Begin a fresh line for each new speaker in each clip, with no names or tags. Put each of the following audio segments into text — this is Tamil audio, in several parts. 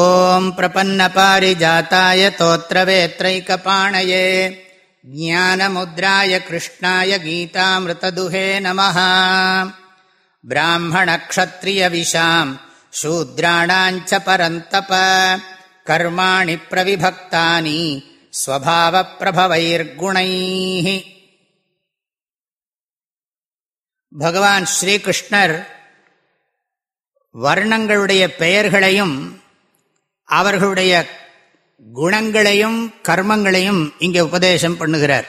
ॐ प्रपन्नपारिजाताय तोत्रवेत्रैकपाणये ज्ञानमुद्राय कृष्णाय गीतामृतदुहे नमः ब्राह्मणक्षत्रियविशाम् शूद्राणाम् च परन्तप कर्माणि प्रविभक्तानि स्वभावप्रभवैर्गुणैः भगवान् श्रीकृष्णर् वर्णङ्गलुडय पेयर्गलयम् அவர்களுடைய குணங்களையும் கர்மங்களையும் இங்கே உபதேசம் பண்ணுகிறார்.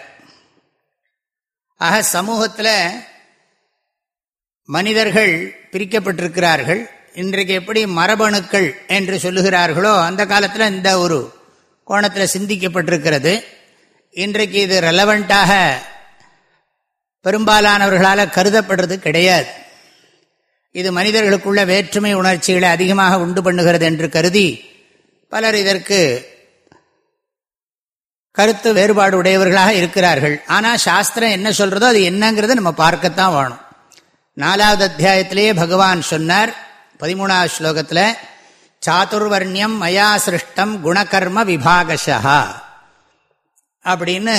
ஆக சமூகத்தில் மனிதர்கள் பிரிக்கப்பட்டிருக்கிறார்கள். இன்றைக்கு எப்படி மரபணுக்கள் என்று சொல்லுகிறார்களோ அந்த காலத்தில் இந்த ஒரு கோணத்தில் சிந்திக்கப்பட்டிருக்கிறது. இன்றைக்கு இது ரெலவெண்ட்டாக பெரும்பாலானவர்களால் கருதப்படுறது கிடையாது. இது மனிதர்களுக்குள்ள வேற்றுமை உணர்ச்சிகளை அதிகமாக உண்டு பண்ணுகிறது என்று கருதி பலர் இதற்கு கருத்து வேறுபாடு உடையவர்களாக இருக்கிறார்கள். ஆனால் சாஸ்திரம் என்ன சொல்கிறதோ அது என்னங்கிறத நம்ம பார்க்கத்தான் வேணும். நாலாவது அத்தியாயத்திலேயே பகவான் சொன்னார் பதிமூணாவது ஸ்லோகத்தில் சாதுர்வர்ணியம் மயா சிருஷ்டம் குணகர்ம விபாகஷா அப்படின்னு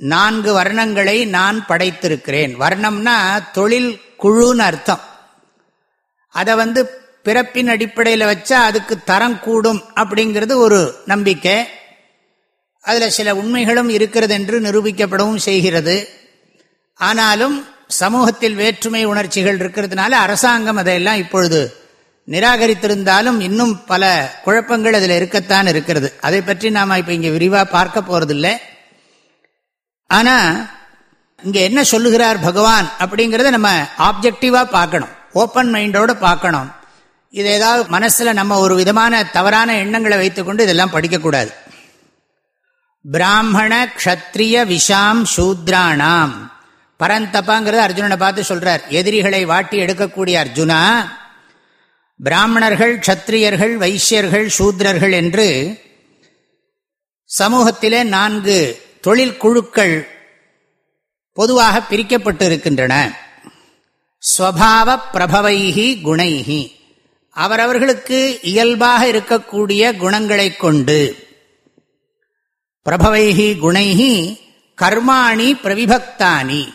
நான்கு வர்ணங்களை நான் படைத்திருக்கிறேன். வர்ணம்னா தொழில் குழுன்னு அர்த்தம். அதை வந்து பிறப்பின் அடிப்படையில் வச்சா அதுக்கு தரம் கூடும் அப்படிங்கிறது ஒரு நம்பிக்கை. அதில் சில உண்மைகளும் இருக்கிறது என்று நிரூபிக்கப்படவும் செய்கிறது. ஆனாலும் சமூகத்தில் வேற்றுமை உணர்ச்சிகள் இருக்கிறதுனால அரசாங்கம் அதையெல்லாம் இப்பொழுது நிராகரித்திருந்தாலும் இன்னும் பல குழப்பங்கள் அதில் இருக்கத்தான் இருக்கிறது. அதை பற்றி நாம் இப்போ இங்கே விரிவாக பார்க்க போறதில்லை. ஆனால் இங்கே என்ன சொல்லுகிறார் பகவான் அப்படிங்கிறத நம்ம ஆப்ஜெக்டிவாக பார்க்கணும். ஓப்பன் மைண்டோடு பார்க்கணும். இது ஏதாவது மனசில் நம்ம ஒரு விதமான தவறான எண்ணங்களை வைத்துக்கொண்டு இதெல்லாம் படிக்கக்கூடாது. பிராமண க்ஷத்ரிய விஷாம் சூத்ராணாம் பரந்தப்பாங்கிறது அர்ஜுனனை பார்த்து சொல்றார். எதிரிகளை வாட்டி எடுக்கக்கூடிய அர்ஜுனா பிராமணர்கள் க்ஷத்ரியர்கள் வைசியர்கள் சூத்ரர்கள் என்று சமூகத்திலே நான்கு தொழில் குழுக்கள் பொதுவாக பிரிக்கப்பட்டு இருக்கின்றன ஸ்வபாவ பிரபவைகி குணைகி அவரவர்களுக்கு இயல்பாக இருக்கக்கூடிய குணங்களை கொண்டு. பிரபவைகி குணைகி கர்மாணி பிரவிபக்தானி.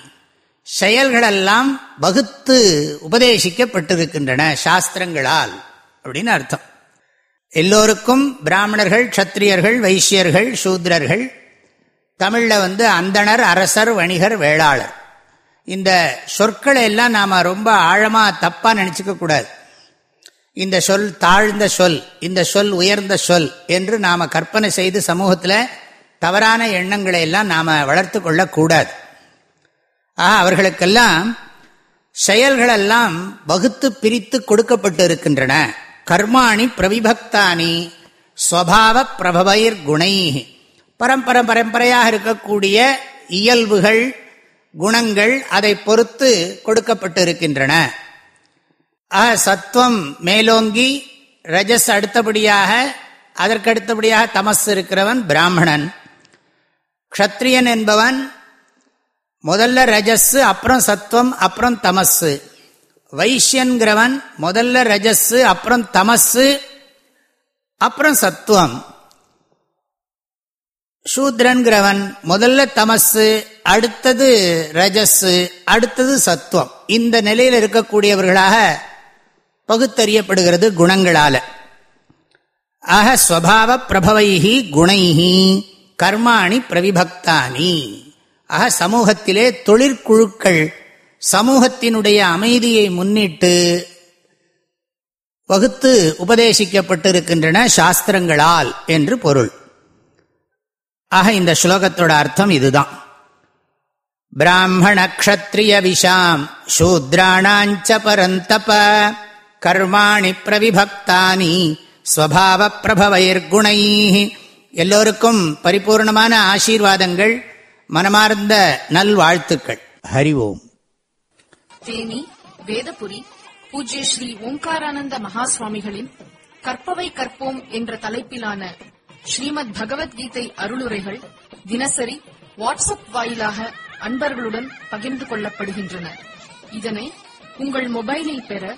செயல்களெல்லாம் வகுத்து உபதேசிக்கப்பட்டிருக்கின்றன சாஸ்திரங்களால் அப்படின்னு அர்த்தம். எல்லோருக்கும் பிராமணர்கள் க்ஷத்திரியர்கள் வைசியர்கள் சூத்ரர்கள் தமிழில் வந்து அந்தணர் அரசர் வணிகர் வேளாளர். இந்த சொற்களை எல்லாம் நாம் ரொம்ப ஆழமாக தப்பாக நினச்சிக்க கூடாது. இந்த சொல் தாழ்ந்த சொல் இந்த சொல் உயர்ந்த சொல் என்று நாம் கற்பனை செய்து சமூகத்தில் தவறான எண்ணங்களை எல்லாம் நாம் வளர்த்து கொள்ளக்கூடாது ஆக அவர்களுக்கெல்லாம் செயல்களெல்லாம் வகுத்து பிரித்து கொடுக்கப்பட்டு இருக்கின்றன கர்மாணி பிரவிபக்தானி ஸ்வபாவ பிரபவைர் குணை பரம்பரை பரம்பரையாக இருக்கக்கூடிய இயல்புகள் குணங்கள் அதை பொறுத்து கொடுக்கப்பட்டு இருக்கின்றன ஆக சத்துவம் மேலோங்கி ரஜஸ் அடுத்தபடியாக அதற்கு அடுத்தபடியாக தமஸ் இருக்கிறவன் பிராமணன். க்ஷத்ரியன் என்பவன் முதல்ல ரஜஸ்ஸு அப்புறம் சத்துவம் அப்புறம் தமஸ்ஸு வைஷ்யன்கிறவன் முதல்ல ரஜஸ்ஸு அப்புறம் தமஸ்ஸு அப்புறம் சத்துவம் சூத்ரன்கிறவன் முதல்ல தமஸு அடுத்தது ரஜஸ்ஸு அடுத்தது சத்துவம் இந்த நிலையில் இருக்கக்கூடியவர்களாக பகுத்தறியப்படுகிறது குணங்களால. ஆக ஸ்வபாவ பிரபவைகி குணைகி கர்மாணி பிரவிபக்தானி. ஆக சமூகத்திலே தொழிற்குழுக்கள் சமூகத்தினுடைய அமைதியை முன்னிட்டு வகுத்து உபதேசிக்கப்பட்டிருக்கின்றன சாஸ்திரங்களால் என்று பொருள். ஆக இந்த ஸ்லோகத்தோட அர்த்தம் இதுதான். பிராமண க்ஷத்ரிய விஷாம் சூத்ராணாஞ்ச பரந்தப கர்மாணி பிரவிபக்தானி ஸ்வபாவ பிரபவைர்குணை எல்லோருக்கும் பரிபூர்ணமான ஆசீர்வாதங்கள் மனமார்ந்த நல்வாழ்த்துக்கள். ஹரி ஓம்.
தேனி வேதபுரி பூஜ்ய ஸ்ரீ ஓம்காரானந்த மகா சுவாமிகளின் கற்பவை கற்போம் என்ற தலைப்பிலான ஸ்ரீமத் பகவத்கீதை அருளுரைகள் தினசரி வாட்ஸ்அப் வாயிலாக அன்பர்களுடன் பகிர்ந்து கொள்ளப்படுகின்றன. இதனை உங்கள் மொபைலில் பெற